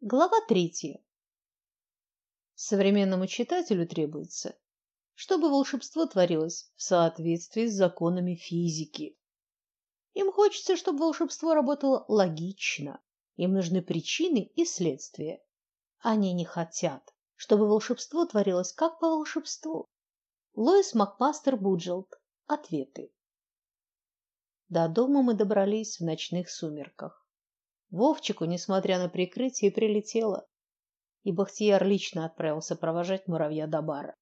Глава третья. Современному читателю требуется, чтобы волшебство творилось в соответствии с законами физики. Им хочется, чтобы волшебство работало логично. Им нужны причины и следствия. Они не хотят, чтобы волшебство творилось как по волшебству. Лоис Макмастер Буджелд. Ответы. До дома мы добрались в ночных сумерках. Вовчику, несмотря на прикрытие, прилетело, и Бахтияр лично отправился провожать муравья до бара.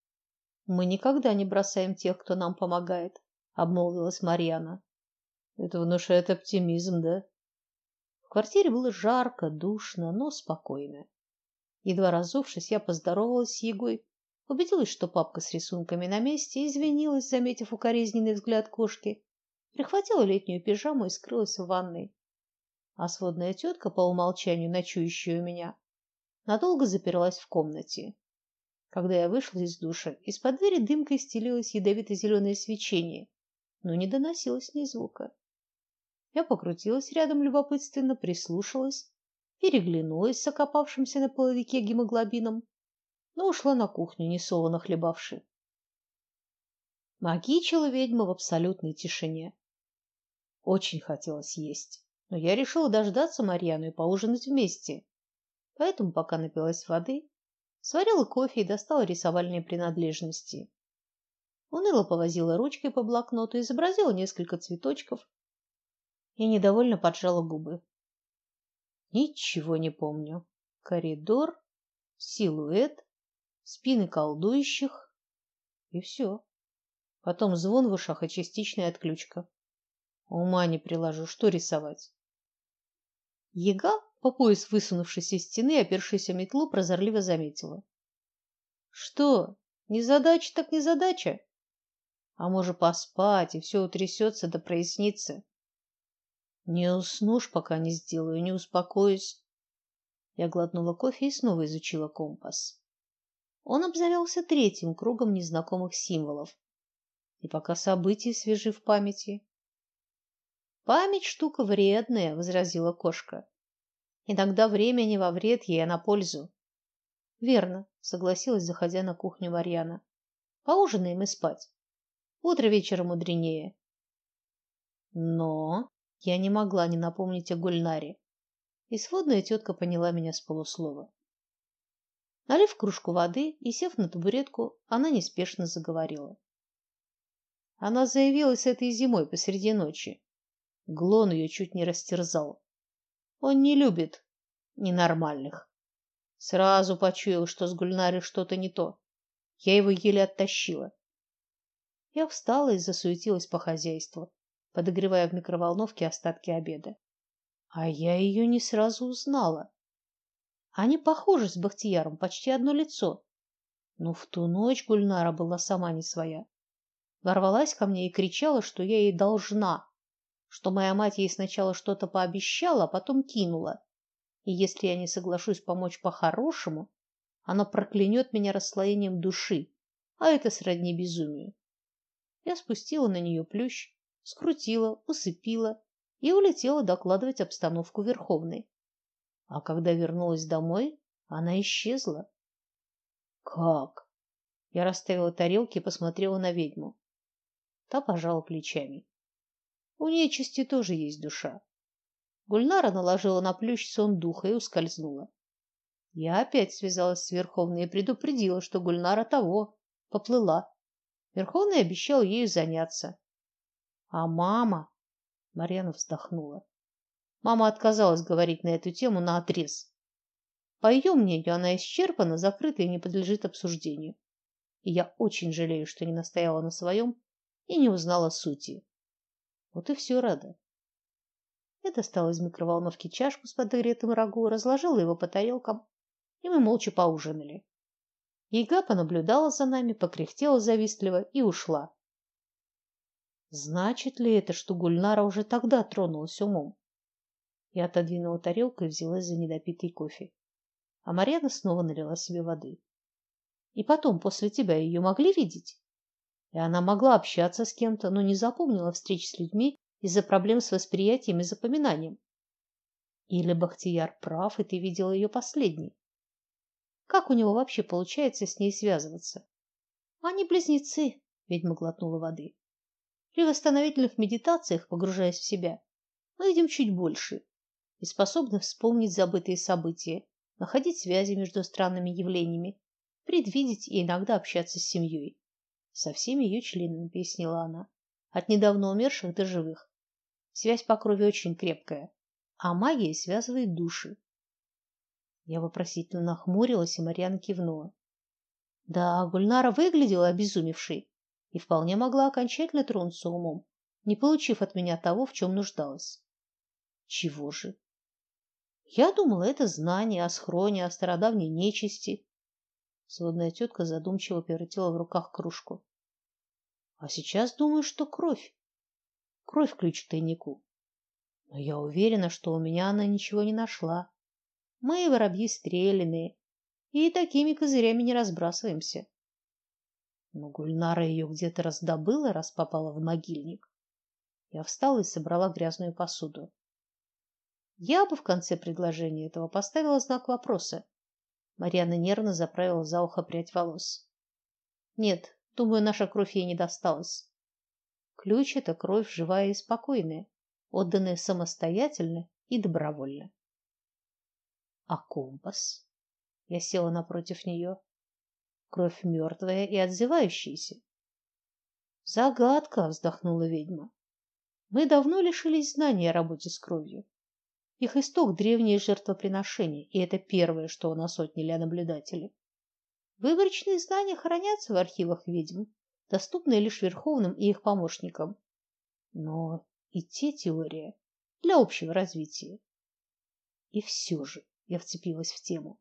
Мы никогда не бросаем тех, кто нам помогает, обмолвилась Марьяна. Это внушает оптимизм, да? В квартире было жарко, душно, но спокойно. Едва разувшись, я поздоровалась с Егой, убедилась, что папка с рисунками на месте, извинилась, заметив укоризненный взгляд кошки, прихватила летнюю пижаму и скрылась в ванной а сводная тетка, по умолчанию ночующая у меня, надолго заперлась в комнате. Когда я вышла из душа, из-под двери дымкой стелилось ядовито-зеленое свечение, но не доносилось ни звука. Я покрутилась рядом любопытственно, прислушалась, переглянулась с окопавшимся на половике гемоглобином, но ушла на кухню, несолоно хлебавши. Магичила ведьма в абсолютной тишине. Очень хотелось есть но я решила дождаться Марьяну и поужинать вместе. Поэтому пока напилась воды, сварила кофе и достала рисовальные принадлежности. Уныло повозила ручкой по блокноту, изобразила несколько цветочков и недовольно поджала губы. Ничего не помню. Коридор, силуэт, спины колдующих и все. Потом звон в ушах и частичная отключка. Ума не приложу, что рисовать. Ега, по пояс высунувшись из стены, опершись о метлу, прозорливо заметила: "Что? Не задача так не задача. А может поспать, и все утрясется да прояснится. Не уснешь, пока не сделаю, не успокоюсь". Я глотнула кофе и снова изучила компас. Он обзавелся третьим кругом незнакомых символов. И пока события свежи в памяти, Память штука вредная, возразила кошка. Иногда время не во вред, ей а на пользу. Верно, согласилась, заходя на кухню Марьяна. Поужинаем и спать. Утро вечера мудренее. Но я не могла не напомнить о Гульнаре. И сводная тетка поняла меня с полуслова. Налив кружку воды и сев на табуретку, она неспешно заговорила. Она заявилась этой зимой посреди ночи. Глон ее чуть не растерзал. Он не любит ненормальных. Сразу почуял, что с Гульнарой что-то не то. Я его еле оттащила. Я встала и засуетилась по хозяйству, подогревая в микроволновке остатки обеда. А я ее не сразу узнала. Они похожи с Бахтияром, почти одно лицо. Но в ту ночь Гульнара была сама не своя. Ворвалась ко мне и кричала, что я ей должна, что моя мать ей сначала что-то пообещала, а потом кинула. И если я не соглашусь помочь по-хорошему, она проклянет меня расслоением души, а это сродни безумию. Я спустила на нее плющ, скрутила, усыпила и улетела докладывать обстановку Верховной. А когда вернулась домой, она исчезла. Как? Я расставила тарелки и посмотрела на ведьму. Та пожала плечами. У нечисти тоже есть душа. Гульнара наложила на плющ сон духа и ускользнула. Я опять связалась с Верховной и предупредила, что Гульнара того поплыла. Верховный обещал ею заняться. А мама, Марьяна вздохнула. Мама отказалась говорить на эту тему наотрез. По ее мнению, она исчерпана, закрыта и не подлежит обсуждению. И я очень жалею, что не настояла на своем и не узнала сути. Вот и все, Рада. Я достала из микроволновки чашку с подогретым рагу, разложила его по тарелкам, и мы молча поужинали. Яга понаблюдала за нами, покряхтела завистливо и ушла. Значит ли это, что Гульнара уже тогда тронулась умом? Я отодвинула тарелку и взялась за недопитый кофе. А Марьяна снова налила себе воды. И потом, после тебя ее могли видеть? И она могла общаться с кем-то, но не запомнила встреч с людьми из-за проблем с восприятием и запоминанием. Или Бахтияр прав, и ты видела ее последней? Как у него вообще получается с ней связываться? Они близнецы, ведьма глотнула воды. При восстановительных медитациях, погружаясь в себя, мы видим чуть больше и способны вспомнить забытые события, находить связи между странными явлениями, предвидеть и иногда общаться с семьей. Со всеми ее членами, пояснила она, от недавно умерших до живых. Связь по крови очень крепкая, а магия связывает души. Я вопросительно нахмурилась, и Марьяна кивнула. Да, Гульнара выглядела обезумевшей и вполне могла окончательно тронуться умом, не получив от меня того, в чем нуждалась. Чего же? Я думала, это знание о схроне, о стародавней нечисти. Сводная тетка задумчиво повертела в руках кружку. А сейчас думаю, что кровь. Кровь ключ к тайнику. Но я уверена, что у меня она ничего не нашла. Мы воробьи стрелянные, и такими козырями не разбрасываемся. Но Гульнара ее где-то раздобыла, раз попала в могильник. Я встала и собрала грязную посуду. Я бы в конце предложения этого поставила знак вопроса. Марьяна нервно заправила за ухо прядь волос. Нет, думаю, наша кровь ей не досталась. Ключ это кровь живая и спокойная отданные самостоятельно и добровольно. А компас? Я села напротив нее. Кровь мертвая и отзывающаяся. Загадка, вздохнула ведьма. Мы давно лишились знаний о работе с кровью. Их исток древние жертвоприношения, и это первое, что нас отняли наблюдатели. Выборочные знания хранятся в архивах ведьм, доступные лишь верховным и их помощникам. Но и те теория для общего развития. И все же я вцепилась в тему.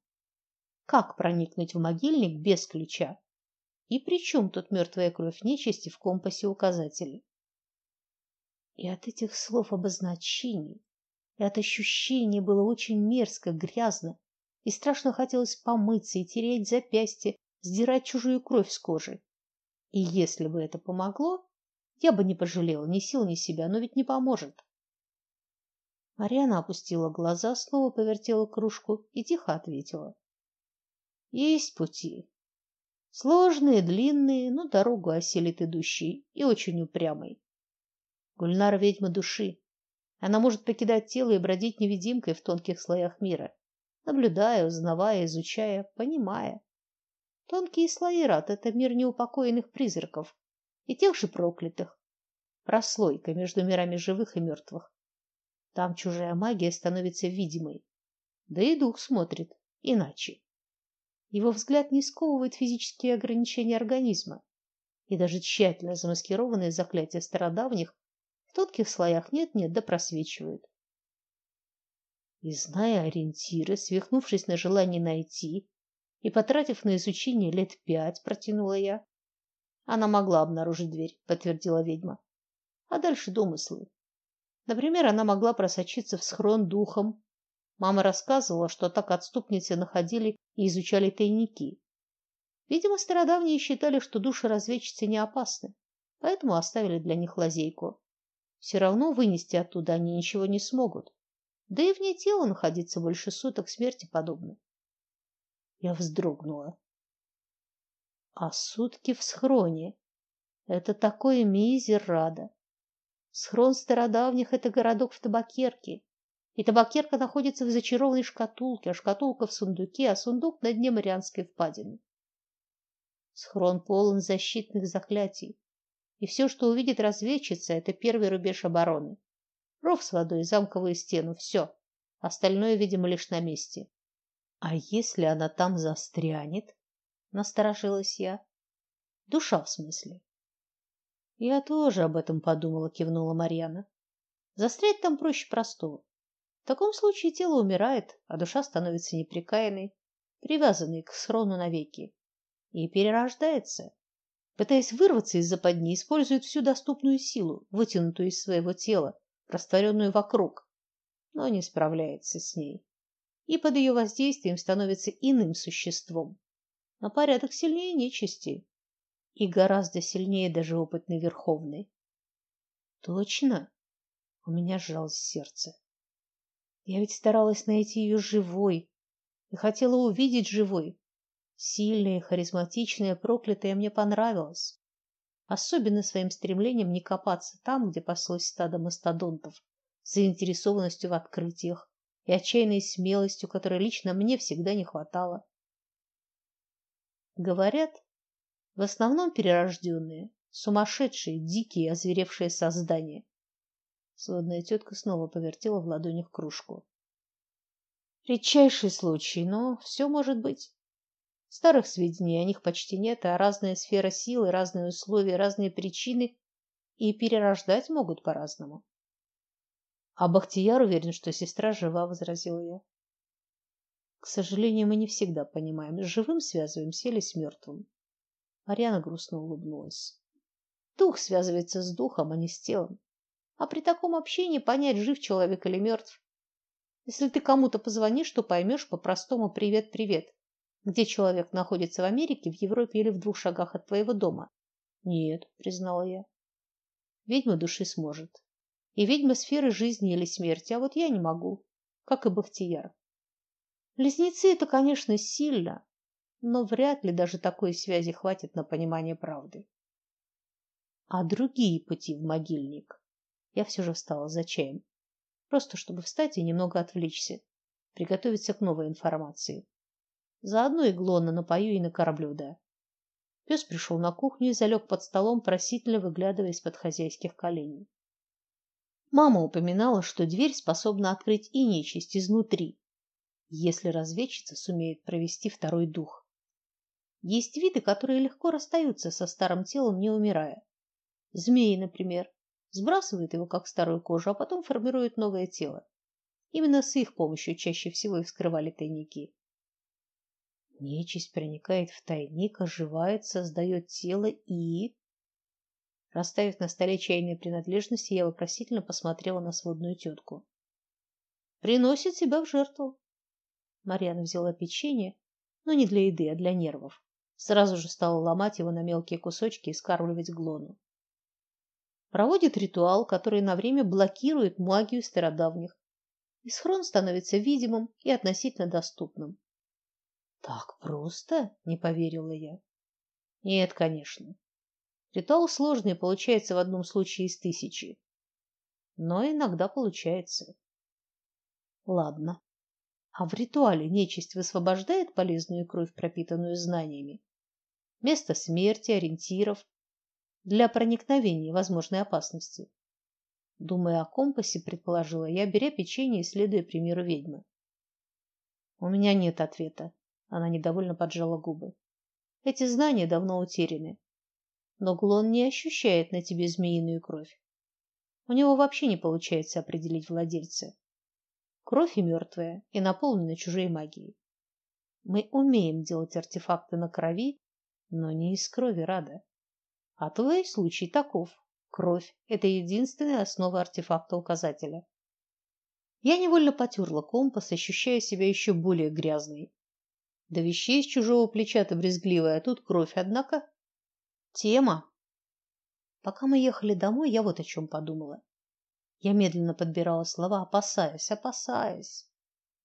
Как проникнуть в могильник без ключа? И при чем тут мертвая кровь нечисти в компасе указателя? И от этих слов обозначений, и от ощущения было очень мерзко, грязно, и страшно хотелось помыться и тереть запястье, сдирать чужую кровь с кожи. И если бы это помогло, я бы не пожалела ни сил, ни себя, но ведь не поможет. Марьяна опустила глаза, снова повертела кружку и тихо ответила: Есть пути. Сложные, длинные, но дорогу осилит идущий и очень упрямый. Гульнара ведьма души. Она может покидать тело и бродить невидимкой в тонких слоях мира, наблюдая, узнавая, изучая, понимая. Тонкие слои рад это мир неупокоенных призраков, и тех же проклятых. Прослойка между мирами живых и мертвых. Там чужая магия становится видимой. Да и дух смотрит иначе. Его взгляд не сковывает физические ограничения организма, и даже тщательно замаскированные заклятия стародавних в тонких слоях нет-нет да просвечивают. И зная ориентиры, свихнувшись на желание найти и потратив на изучение лет пять, протянула я, она могла обнаружить дверь, подтвердила ведьма. А дальше домыслы. Например, она могла просочиться в схрон духом. Мама рассказывала, что так отступницы находили и изучали тайники. Видимо, стародавние считали, что души разведчицы не опасны, поэтому оставили для них лазейку. Все равно вынести оттуда они ничего не смогут. Да и вне тела находиться больше суток смерти подобно. Я вздрогнула а сутки в схроне. Это такое мизерада. Схрон стародавних это городок в табакерке. И табакерка находится в зачарованной шкатулке, а шкатулка в сундуке, а сундук на дне Марианской впадины. Схрон полон защитных заклятий, и все, что увидит разведчица, это первый рубеж обороны. Ров с водой, замковую стену все. Остальное, видимо, лишь на месте. А если она там застрянет? Насторожилась я. Душа в смысле? Я тоже об этом подумала, кивнула Марьяна. Застрять там проще простого. В таком случае тело умирает, а душа становится неприкаянной, привязанной к срону навеки, и перерождается. Пытаясь вырваться из западни, использует всю доступную силу, вытянутую из своего тела, растворенную вокруг, но не справляется с ней. И под ее воздействием становится иным существом, на порядок сильнее нечисти и гораздо сильнее даже опытной верховной. Точно? У меня сжалось сердце. Я ведь старалась найти ее живой и хотела увидеть живой. Сильная, харизматичная, проклятая мне понравилась. Особенно своим стремлением не копаться там, где паслось стадо мастодонтов, заинтересованностью в открытиях и отчаянной смелостью, которой лично мне всегда не хватало. Говорят, в основном перерожденные, сумасшедшие, дикие, озверевшие создания. Сводная тетка снова повертела в ладонях кружку. Редчайший случай, но все может быть. Старых сведений о них почти нет, а разная сфера силы, разные условия, разные причины и перерождать могут по-разному. А Бахтияр уверен, что сестра жива, возразила я. К сожалению, мы не всегда понимаем, с живым связываемся или с мертвым. Марьяна грустно улыбнулась. Дух связывается с духом, а не с телом. А при таком общении понять, жив человек или мертв. Если ты кому-то позвонишь, то поймешь по-простому привет-привет. Где человек находится в Америке, в Европе или в двух шагах от твоего дома? Нет, признала я. Ведьма души сможет. И ведьма сферы жизни или смерти, а вот я не могу, как и Бахтияр. Близнецы это, конечно, сильно, но вряд ли даже такой связи хватит на понимание правды. А другие пути в могильник? Я все же встала за чаем, просто чтобы встать и немного отвлечься, приготовиться к новой информации. Заодно и Глона напою и накормлю, да. Пес пришел на кухню и залег под столом, просительно выглядывая из-под хозяйских коленей. Мама упоминала, что дверь способна открыть и нечисть изнутри, если разведчица сумеет провести второй дух. Есть виды, которые легко расстаются со старым телом, не умирая. Змеи, например, сбрасывают его как старую кожу, а потом формируют новое тело. Именно с их помощью чаще всего и вскрывали тайники. Нечисть проникает в тайник, оживает, создает тело и Расставив на столе чайные принадлежности, я вопросительно посмотрела на сводную тетку. Приносит себя в жертву. Марьяна взяла печенье, но не для еды, а для нервов. Сразу же стала ломать его на мелкие кусочки и скармливать Глону. Проводит ритуал, который на время блокирует магию стародавних. И схрон становится видимым и относительно доступным. Так просто? не поверила я. Нет, конечно. Ритуал сложный получается в одном случае из тысячи. Но иногда получается. Ладно. А в ритуале нечисть высвобождает полезную кровь, пропитанную знаниями. Место смерти, ориентиров для проникновения возможной опасности. Думая о компасе, предположила я, беря печенье и следуя примеру ведьмы. У меня нет ответа. Она недовольно поджала губы. Эти знания давно утеряны. Но Глон не ощущает на тебе змеиную кровь. У него вообще не получается определить владельца. Кровь и мертвая, и наполнена чужой магией. Мы умеем делать артефакты на крови, но не из крови рада. А твой случай таков. Кровь это единственная основа артефакта указателя. Я невольно потерла компас, ощущая себя еще более грязной. Да вещей с чужого плеча ты брезгливая, а тут кровь, однако тема. Пока мы ехали домой, я вот о чем подумала. Я медленно подбирала слова, опасаясь, опасаясь.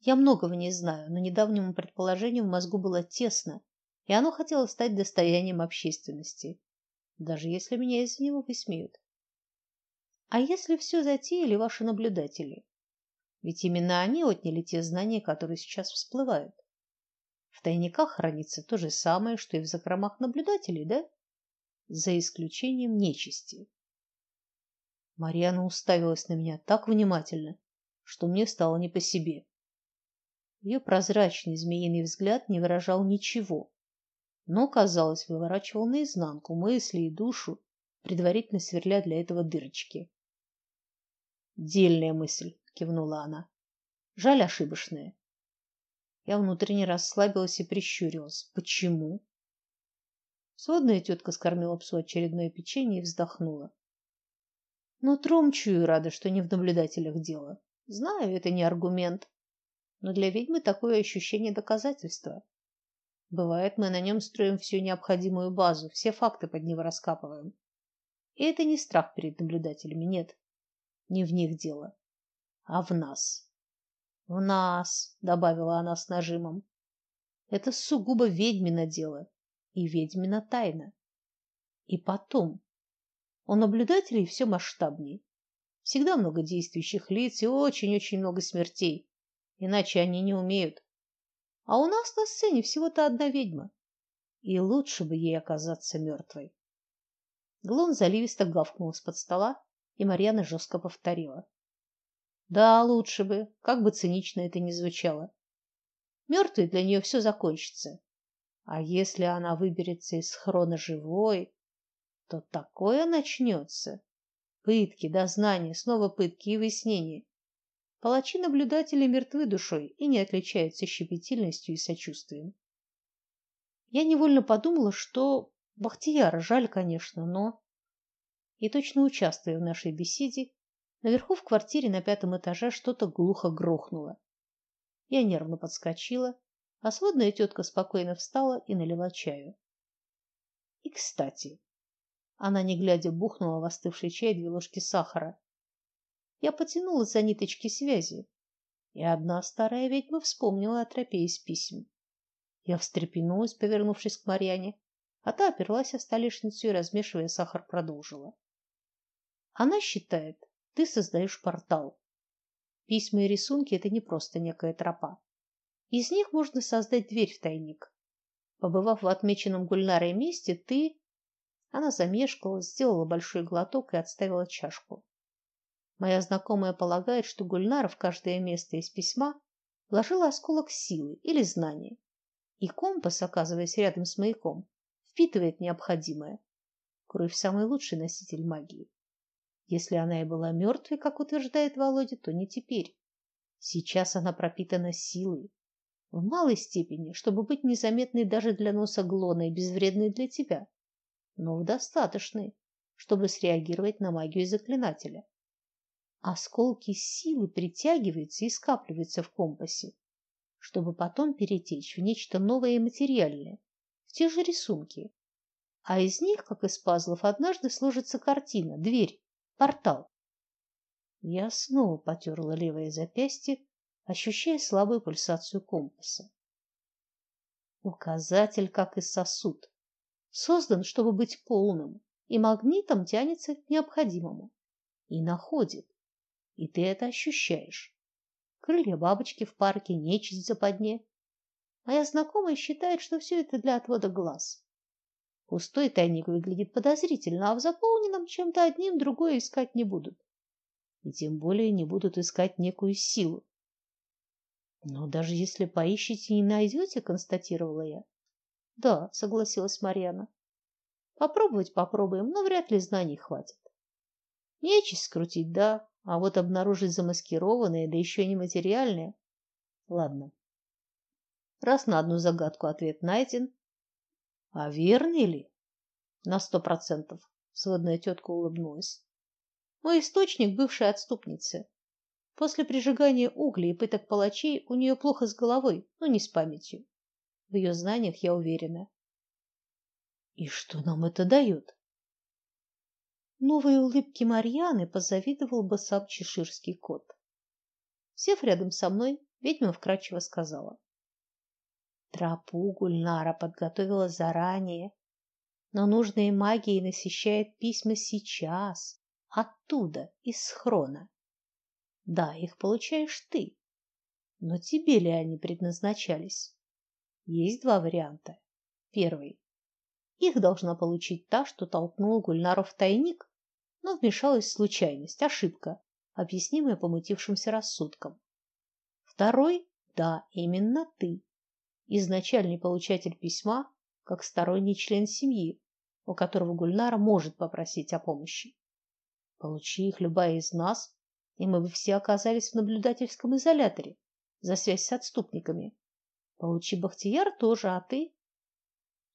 Я многого не знаю, но недавнему предположению в мозгу было тесно, и оно хотело стать достоянием общественности, даже если меня из него высмеют. А если все затеяли ваши наблюдатели? Ведь именно они отняли те знания, которые сейчас всплывают. В тайниках хранится то же самое, что и в закромах наблюдателей, да? За исключением нечисти. Марьяна уставилась на меня так внимательно, что мне стало не по себе. Ее прозрачный змеиный взгляд не выражал ничего, но, казалось, выворачивал наизнанку мысли и душу, предварительно сверля для этого дырочки. Дельная мысль, кивнула она. Жаль ошибочная. Я внутренне расслабилась и прищурилась. Почему? Сводная тетка скормила псу очередное печенье и вздохнула. Но чую рада, что не в наблюдателях дело. Знаю, это не аргумент, но для ведьмы такое ощущение доказательства. Бывает, мы на нем строим всю необходимую базу, все факты под него раскапываем. И это не страх перед наблюдателями, нет. Не в них дело, а в нас. В нас, добавила она с нажимом. Это сугубо ведьмино дело и ведьмина тайна. И потом, у наблюдателей все масштабней. Всегда много действующих лиц и очень-очень много смертей. Иначе они не умеют. А у нас на сцене всего-то одна ведьма. И лучше бы ей оказаться мертвой. Глон заливисто гавкнул с-под стола, и Марьяна жестко повторила: "Да, лучше бы, как бы цинично это ни звучало. Мертвой для нее все закончится. А если она выберется из хрона живой, то такое начнется. Пытки, дознания, снова пытки и выяснения. Палачи-наблюдатели мертвы душой и не отличаются щепетильностью и сочувствием. Я невольно подумала, что Бахтияра жаль, конечно, но и точно участвуя в нашей беседе, наверху в квартире на пятом этаже что-то глухо грохнуло. Я нервно подскочила, а сводная тетка спокойно встала и налила чаю. И, кстати, она не глядя бухнула в остывший чай две ложки сахара. Я потянулась за ниточки связи, и одна старая ведьма вспомнила о тропе из писем. Я встрепенулась, повернувшись к Марьяне, а та оперлась о столешницу и, размешивая сахар, продолжила. Она считает, ты создаешь портал. Письма и рисунки это не просто некая тропа. Из них можно создать дверь в тайник. Побывав в отмеченном Гульнарой месте, ты Она замешкалась, сделала большой глоток и отставила чашку. Моя знакомая полагает, что Гульнара в каждое место из письма вложила осколок силы или знания. И компас, оказываясь рядом с маяком, впитывает необходимое. Кровь самый лучший носитель магии. Если она и была мертвой, как утверждает Володя, то не теперь. Сейчас она пропитана силой. В малой степени, чтобы быть незаметной даже для носа Глона и безвредной для тебя, но в достаточной, чтобы среагировать на магию заклинателя. Осколки силы притягиваются и скапливаются в компасе, чтобы потом перетечь в нечто новое и материальное, в те же рисунки. А из них, как из пазлов, однажды сложится картина, дверь, портал. Я снова потерла левое запястье, ощущая слабую пульсацию компаса. Указатель, как и сосуд, создан, чтобы быть полным, и магнитом тянется к необходимому и находит. И ты это ощущаешь. Крылья бабочки в парке, нечисть в западне. Моя знакомая считает, что все это для отвода глаз. Пустой тайник выглядит подозрительно, а в заполненном чем-то одним другое искать не будут. И тем более не будут искать некую силу. Но даже если поищете и найдете, констатировала я. Да, согласилась Марьяна. Попробовать попробуем, но вряд ли знаний хватит. Нечисть скрутить, да, а вот обнаружить замаскированное, да еще нематериальное. Ладно. Раз на одну загадку ответ найден, а верный ли? На сто процентов. Сводная тетка улыбнулась. Мой источник бывшая отступница. После прижигания углей и пыток палачей у нее плохо с головой, но не с памятью. В ее знаниях я уверена. И что нам это дает? Новой улыбке Марьяны позавидовал бы сам чеширский кот. Сев рядом со мной, ведьма вкратчиво сказала: "Тропу Гульнара подготовила заранее, но нужной магией насыщает письма сейчас, оттуда, из схрона. Да, их получаешь ты, но тебе ли они предназначались? Есть два варианта. Первый их должна получить та, что толкнула Гульнару в тайник, но вмешалась случайность, ошибка, объяснимая помутившимся рассудком. Второй да, именно ты. Изначальный получатель письма, как сторонний член семьи, у которого Гульнара может попросить о помощи. Получи их любая из нас, и мы бы все оказались в наблюдательском изоляторе за связь с отступниками. Получи Бахтияр тоже, а ты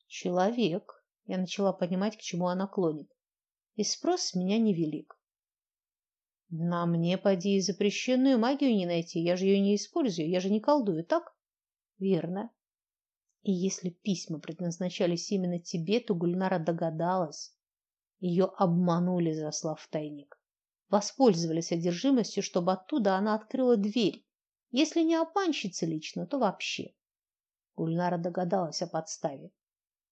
человек. Я начала понимать, к чему она клонит и спрос с меня невелик. На мне поди и запрещенную магию не найти, я же ее не использую, я же не колдую, так? Верно. И если письма предназначались именно тебе, то Гульнара догадалась. Ее обманули, заслав в тайник. Воспользовались одержимостью, чтобы оттуда она открыла дверь Если не обманщица лично, то вообще. Гульнара догадалась о подставе.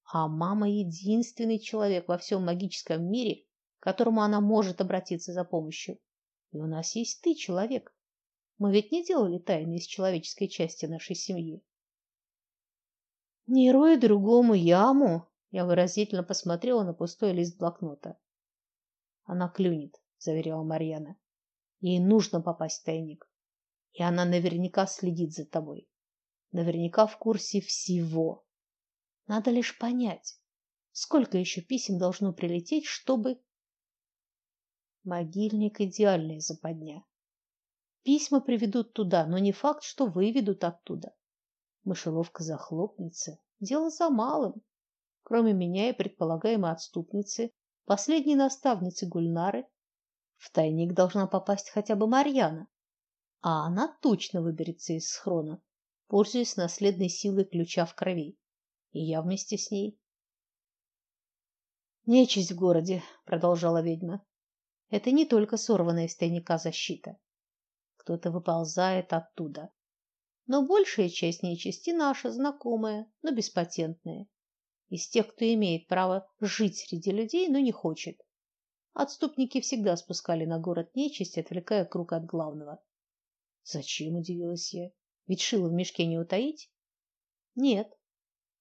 А мама единственный человек во всем магическом мире, к которому она может обратиться за помощью. И у нас есть ты, человек. Мы ведь не делали тайны из человеческой части нашей семьи. Не рой другому яму, я выразительно посмотрела на пустой лист блокнота. Она клюнет, заверяла Марьяна. Ей нужно попасть в тайник. И она наверняка следит за тобой. Наверняка в курсе всего. Надо лишь понять, сколько еще писем должно прилететь, чтобы Могильник идеальная западня. Письма приведут туда, но не факт, что выведут оттуда. Мышеловка захлопнется. Дело за малым. Кроме меня и предполагаемой отступницы, последней наставницы Гульнары, в тайник должна попасть хотя бы Марьяна. А она точно выберется из схрона, пользуясь наследной силой ключа в крови. И я вместе с ней. Нечисть в городе, продолжала ведьма. Это не только сорванная из тайника защита. Кто-то выползает оттуда. Но большая часть нечисти наша, знакомая, но беспатентная. Из тех, кто имеет право жить среди людей, но не хочет. Отступники всегда спускали на город нечисть, отвлекая круг от главного. Зачем, удивилась я? Ведь шило в мешке не утаить? Нет.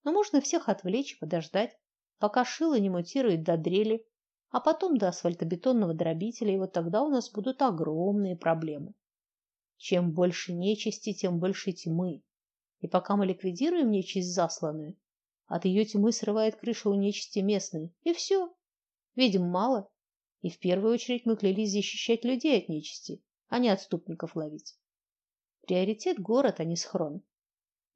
Но можно всех отвлечь и подождать, пока шило не мутирует до дрели, а потом до асфальтобетонного дробителя, и вот тогда у нас будут огромные проблемы. Чем больше нечисти, тем больше тьмы. И пока мы ликвидируем нечисть засланную, от ее тьмы срывает крышу у нечисти местной. И все. Видим мало. И в первую очередь мы клялись защищать людей от нечисти, а не отступников ловить. Приоритет город, а не схрон.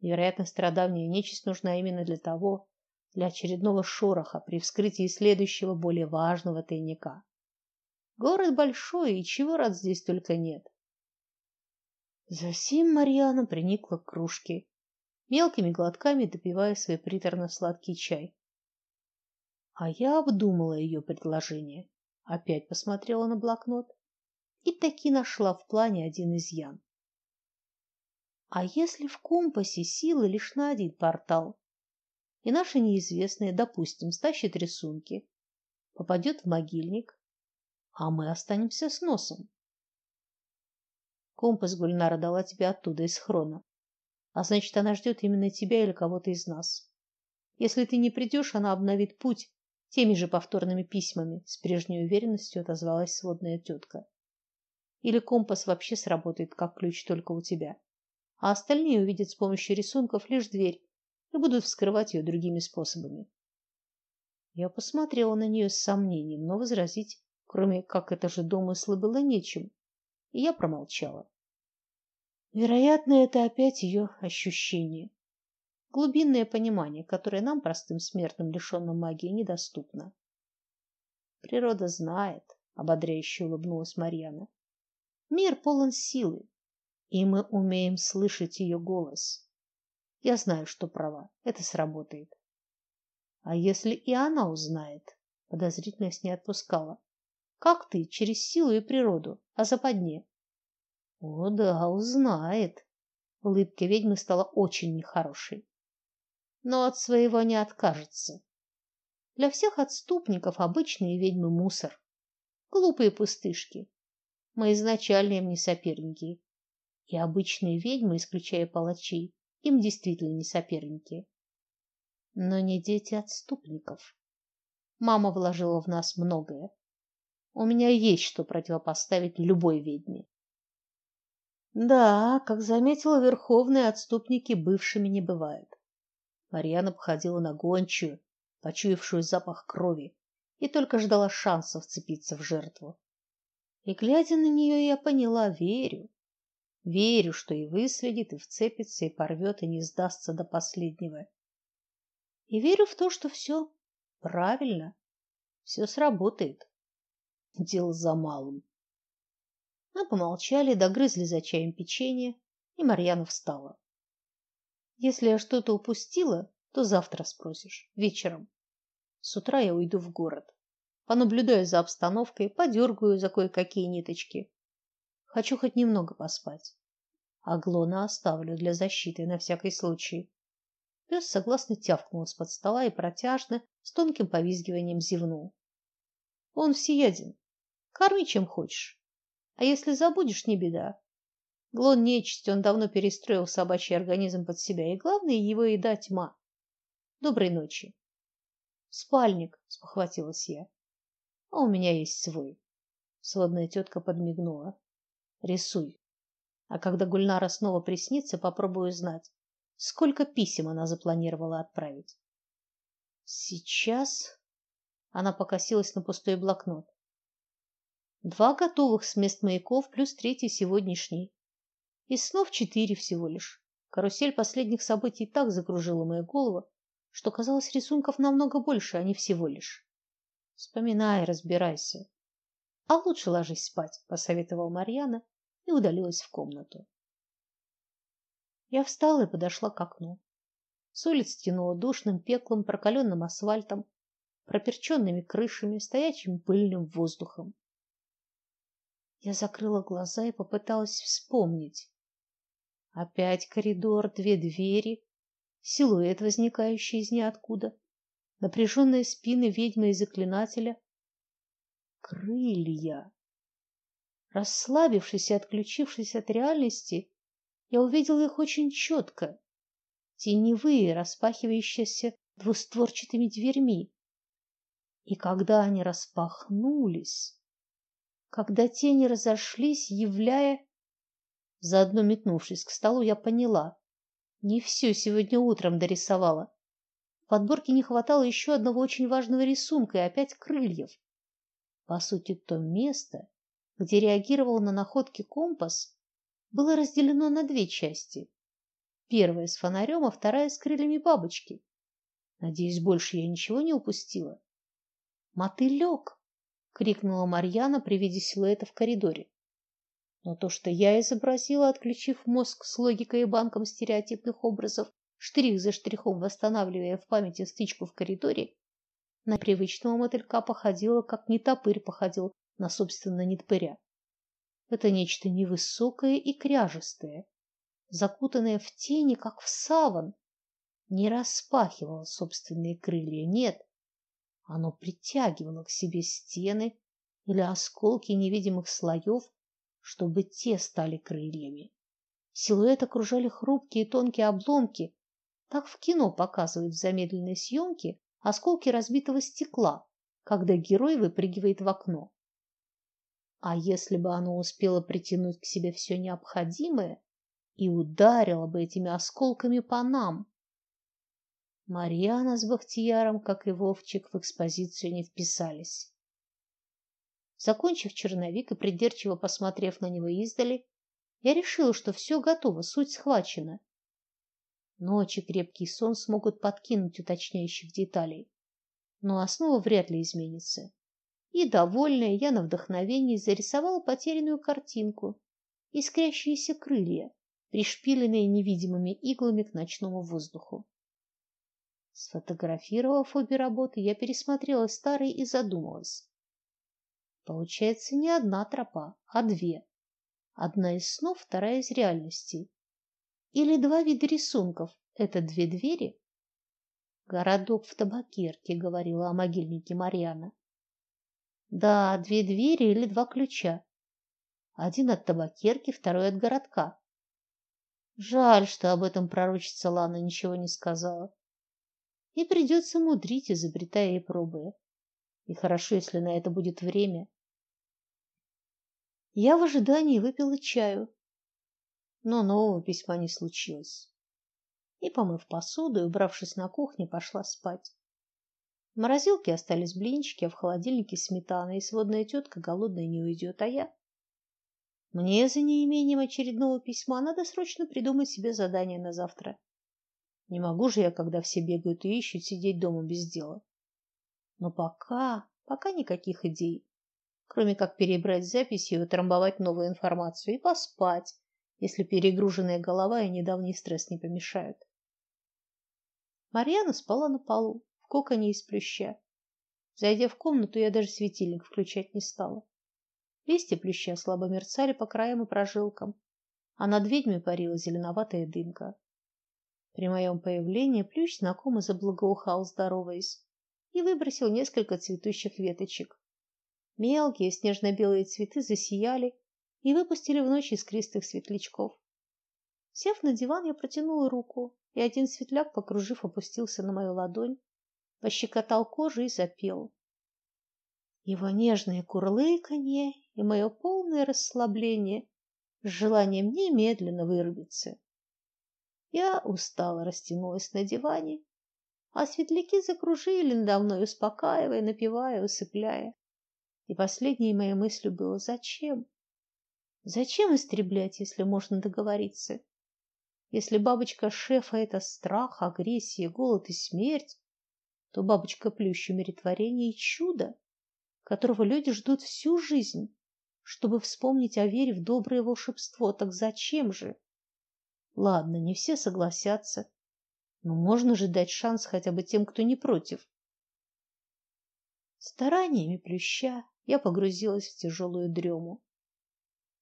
Вероятно, страдавняя нечисть нужна именно для того, для очередного шороха при вскрытии следующего более важного тайника. Город большой, и чего рад здесь только нет. Засим Марьяна приникла к кружке, мелкими глотками допивая свой приторно-сладкий чай. А я обдумала ее предложение, опять посмотрела на блокнот и таки нашла в плане один изъян. А если в компасе силы лишь на один портал, и наша неизвестная, допустим, стащит рисунки, попадет в могильник, а мы останемся с носом? Компас Гульнара дала тебе оттуда из хрона. А значит, она ждет именно тебя или кого-то из нас. Если ты не придешь, она обновит путь теми же повторными письмами, с прежней уверенностью отозвалась сводная тетка. Или компас вообще сработает как ключ только у тебя, а остальные увидят с помощью рисунков лишь дверь и будут вскрывать ее другими способами. Я посмотрела на нее с сомнением, но возразить, кроме как это же домыслы, было нечем и я промолчала. Вероятно, это опять ее ощущение, глубинное понимание, которое нам, простым смертным, лишенным магии, недоступно. Природа знает, ободряюще улыбнулась Марьяна. Мир полон силы, и мы умеем слышать ее голос. Я знаю, что права. Это сработает. А если и она узнает? Подозрительность не отпускала. Как ты, через силу и природу, о западне? О, да, узнает. Улыбка ведьмы стала очень нехорошей. Но от своего не откажется. Для всех отступников обычные ведьмы мусор. Глупые пустышки. Мы изначально им не соперники. И обычные ведьмы, исключая палачей, им действительно не соперники. Но не дети отступников. Мама вложила в нас многое. У меня есть что противопоставить любой ведьме. Да, как заметила Верховная, отступники бывшими не бывают. Марьяна походила на гончую, почуявшую запах крови, и только ждала шанса вцепиться в жертву. И глядя на нее, я поняла, верю. Верю, что и выследит, и вцепится, и порвет, и не сдастся до последнего. И верю в то, что все правильно, все сработает. Дело за малым. Мы помолчали, догрызли за чаем печенье, и Марьяна встала. Если я что-то упустила, то завтра спросишь, вечером. С утра я уйду в город. Понаблюдаю за обстановкой, подергаю за кое-какие ниточки. Хочу хоть немного поспать. а Глона оставлю для защиты на всякий случай. Пес согласно тявкнул из-под стола и протяжно, с тонким повизгиванием зевнул. Он всеяден. Корми чем хочешь. А если забудешь, не беда. Глон нечисть, он давно перестроил собачий организм под себя, и главное его еда тьма. Доброй ночи. Спальник, спохватилась я. А у меня есть свой. Сводная тетка подмигнула. Рисуй. А когда Гульнара снова приснится, попробую знать, сколько писем она запланировала отправить. Сейчас она покосилась на пустой блокнот. Два готовых с мест маяков плюс третий сегодняшний. Из снов четыре всего лишь. Карусель последних событий так закружила мою голову, что казалось рисунков намного больше, а не всего лишь. Вспоминай, разбирайся. А лучше ложись спать, посоветовал Марьяна и удалилась в комнату. Я встала и подошла к окну. С улицы тянуло душным пеклом, прокаленным асфальтом, проперченными крышами, стоячим пыльным воздухом. Я закрыла глаза и попыталась вспомнить. Опять коридор, две двери, силуэт, возникающий из ниоткуда, напряженные спины ведьмы и заклинателя, крылья. Расслабившись и отключившись от реальности, я увидела их очень четко. Теневые, распахивающиеся двустворчатыми дверьми. И когда они распахнулись, когда тени разошлись, являя заодно метнувшись к столу, я поняла, не все сегодня утром дорисовала. В подборке не хватало еще одного очень важного рисунка и опять крыльев. По сути, то место, где реагировал на находки компас, было разделено на две части. Первая с фонарем, а вторая с крыльями бабочки. Надеюсь, больше я ничего не упустила. Мотылек! Крикнула Марьяна при виде силуэта в коридоре. Но то, что я изобразила, отключив мозг с логикой и банком стереотипных образов, штрих за штрихом восстанавливая в памяти стычку в коридоре, на привычного мотылька походило, как нетопырь походил на собственно нетпыря. Это нечто невысокое и кряжестое, закутанное в тени, как в саван, не распахивало собственные крылья, нет, оно притягивало к себе стены или осколки невидимых слоев, чтобы те стали крыльями. Силуэт окружали хрупкие тонкие обломки, так в кино показывают в замедленной съемке осколки разбитого стекла, когда герой выпрыгивает в окно. А если бы оно успело притянуть к себе все необходимое и ударило бы этими осколками по нам, Марьяна с Бахтияром, как и Вовчик, в экспозицию не вписались. Закончив черновик и придирчиво посмотрев на него издали, я решила, что все готово, суть схвачена. Ночи крепкий сон смогут подкинуть уточняющих деталей, но основа вряд ли изменится. И довольная, я на вдохновении зарисовала потерянную картинку, искрящиеся крылья, пришпиленные невидимыми иглами к ночному воздуху. Сфотографировав обе работы, я пересмотрела старые и задумалась. Получается не одна тропа, а две. Одна из снов, вторая из реальности. Или два вида рисунков это две двери? Городок в табакерке, говорила о могильнике Марьяна. Да, две двери или два ключа. Один от табакерки, второй от городка. Жаль, что об этом пророчица Лана ничего не сказала и придется мудрить, изобретая и пробуя. И хорошо, если на это будет время. Я в ожидании выпила чаю, но нового письма не случилось. И, помыв посуду и убравшись на кухне, пошла спать. В морозилке остались блинчики, а в холодильнике сметана, и сводная тетка голодная не уйдет, а я мне за неимением очередного письма надо срочно придумать себе задание на завтра. Не могу же я, когда все бегают и ищут, сидеть дома без дела. Но пока, пока никаких идей, кроме как перебрать записи и утрамбовать новую информацию и поспать, если перегруженная голова и недавний стресс не помешают. Марьяна спала на полу, в коконе из плюща. Зайдя в комнату, я даже светильник включать не стала. Листья плюща слабо мерцали по краям и прожилкам, а над ведьмой парила зеленоватая дымка. При моем появлении плющ знакомо заблагоухал, здороваясь, и выбросил несколько цветущих веточек. Мелкие снежно-белые цветы засияли и выпустили в ночь искристых светлячков. Сев на диван, я протянула руку, и один светляк, покружив, опустился на мою ладонь, пощекотал кожу и запел. Его нежное курлыканье и мое полное расслабление с желанием немедленно вырубиться. Я устало растянулась на диване, а светляки закружили надо мной, успокаивая, напевая, усыпляя. И последней моей мыслью было: зачем? Зачем истреблять, если можно договориться? Если бабочка шефа это страх, агрессия, голод и смерть, то бабочка плющ умиротворение и чудо, которого люди ждут всю жизнь, чтобы вспомнить о вере в доброе волшебство. Так зачем же? Ладно, не все согласятся, но можно же дать шанс хотя бы тем, кто не против. Стараниями плюща я погрузилась в тяжелую дрему.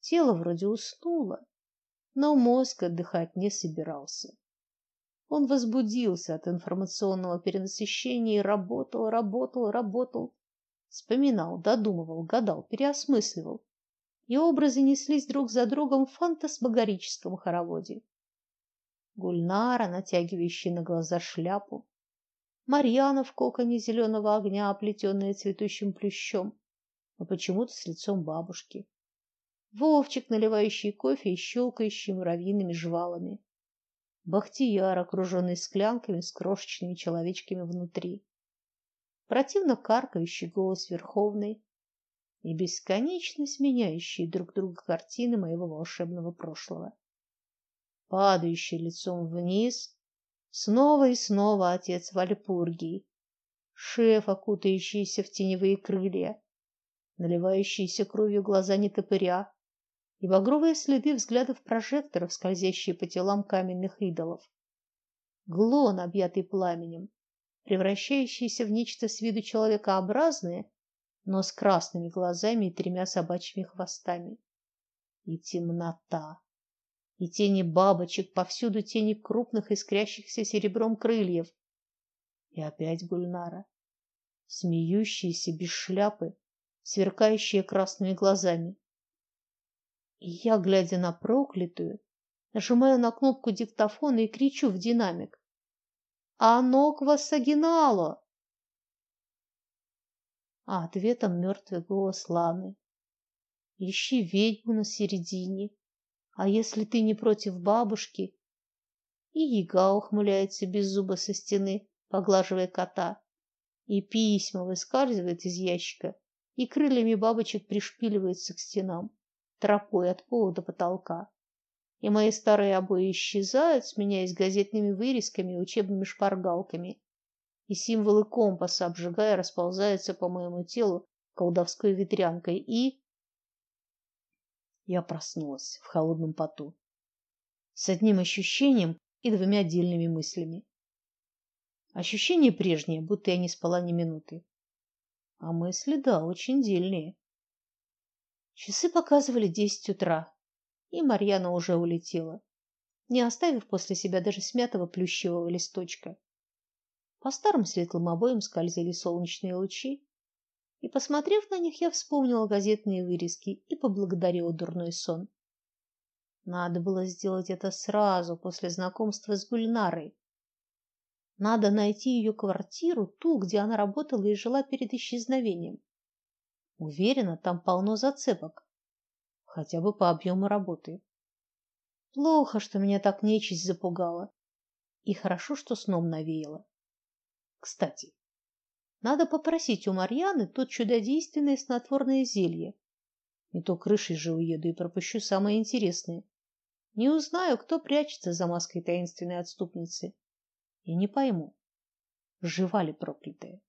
Тело вроде уснуло, но мозг отдыхать не собирался. Он возбудился от информационного перенасыщения и работал, работал, работал, вспоминал, додумывал, гадал, переосмысливал. И образы неслись друг за другом в фантасмагорическом хороводе. Гульнара, натягивающая на глаза шляпу, Марьяна в коконе зеленого огня, оплетенная цветущим плющом, но почему-то с лицом бабушки. Вовчик, наливающий кофе и щелкающий муравьиными жвалами. Бахтияр, окруженный склянками с крошечными человечками внутри. Противно каркающий голос Верховной и бесконечно сменяющие друг друга картины моего волшебного прошлого. Падающий лицом вниз, снова и снова отец Вальпургий, шеф, окутающийся в теневые крылья, наливающиеся кровью глаза нетопыря и багровые следы взглядов прожекторов, скользящие по телам каменных идолов. Глон, объятый пламенем, превращающийся в нечто с виду человекообразное, но с красными глазами и тремя собачьими хвостами. И темнота. И тени бабочек, повсюду тени крупных искрящихся серебром крыльев. И опять Гульнара, смеющаяся без шляпы, сверкающая красными глазами. И я, глядя на проклятую, нажимаю на кнопку диктофона и кричу в динамик: "Оно к вассагинало!" А ответом мертвый голос Ланы. Ищи ведьму на середине. А если ты не против бабушки? И Яга ухмыляется без зуба со стены, поглаживая кота, и письма выскальзывает из ящика и крыльями бабочек пришпиливается к стенам, тропой от пола до потолка. И мои старые обои исчезают, сменяясь газетными вырезками и учебными шпаргалками. И символы компаса, обжигая, расползаются по моему телу колдовской ветрянкой. И я проснулась в холодном поту с одним ощущением и двумя отдельными мыслями. Ощущение прежнее, будто я не спала ни минуты. А мысли, да, очень дельные. Часы показывали десять утра, и Марьяна уже улетела, не оставив после себя даже смятого плющевого листочка. По старым светлым обоям скользили солнечные лучи, и, посмотрев на них, я вспомнила газетные вырезки и поблагодарила дурной сон. Надо было сделать это сразу после знакомства с Гульнарой. Надо найти ее квартиру, ту, где она работала и жила перед исчезновением. Уверена, там полно зацепок, хотя бы по объему работы. Плохо, что меня так нечисть запугала, и хорошо, что сном навеяло. Кстати, надо попросить у Марьяны тот чудодейственное снотворное зелье. Не то крышей же уеду и пропущу самое интересное. Не узнаю, кто прячется за маской таинственной отступницы и не пойму, жива ли проклятая.